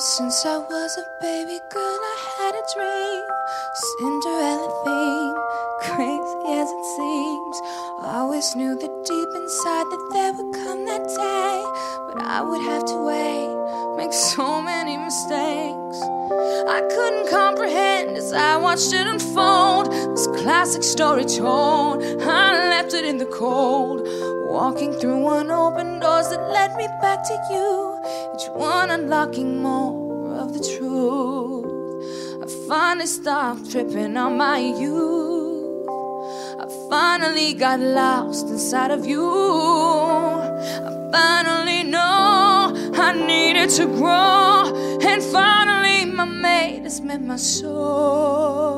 Ever since I was a baby girl, I had a dream. Cinderella theme, crazy as it seems. I always knew that deep inside that there would come that day. But I would have to wait, make so many mistakes. I couldn't comprehend as I watched it unfold. This classic story told, I left it in the cold. Walking through unopened doors that led me back to you. Each one unlocking more the truth. I finally stopped tripping on my youth. I finally got lost inside of you. I finally know I needed to grow. And finally, my mate has met my soul.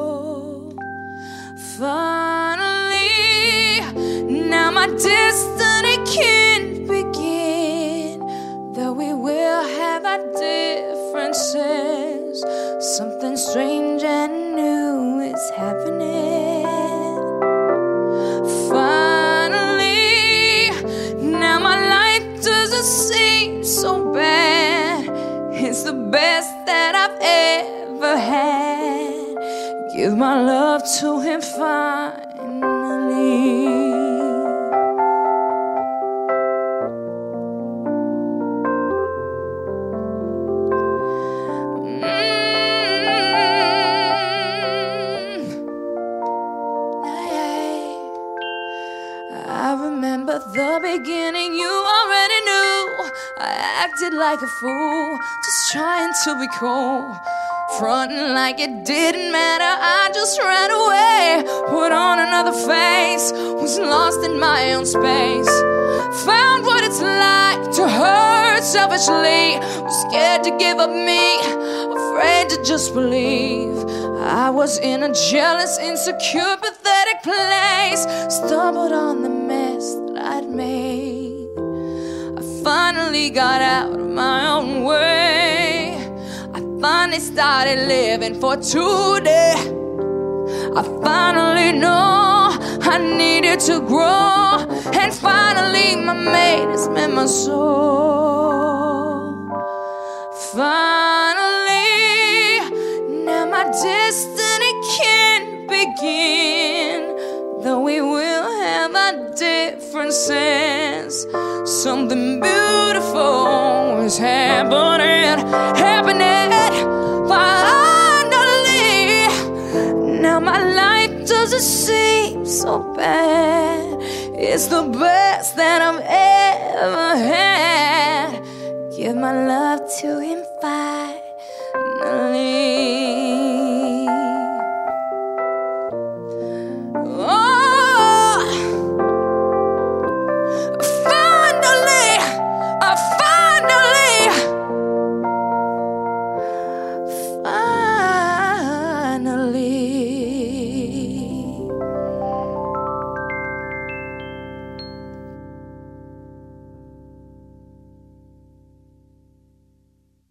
Finally, now my destiny something strange and new is happening. Finally, now my life doesn't seem so bad. It's the best that I've ever had. Give my love to him finally. I remember the beginning, you already knew. I acted like a fool, just trying to be cool. Fronting like it didn't matter, I just ran away. Put on another face, was lost in my own space. Found what it's like to hurt selfishly. Was scared to give up me, afraid to just believe. I was in a jealous, insecure, pathetic place. Stumbled on the mess that I'd made. I finally got out of my own way. I finally started living for today. I finally know I needed to grow. And finally, my mate has met my soul. Finally, now my destiny can begin. Though we will our differences, something beautiful is happening, happening finally. Now my life doesn't seem so bad. It's the best that I've ever had. Give my love to him fine.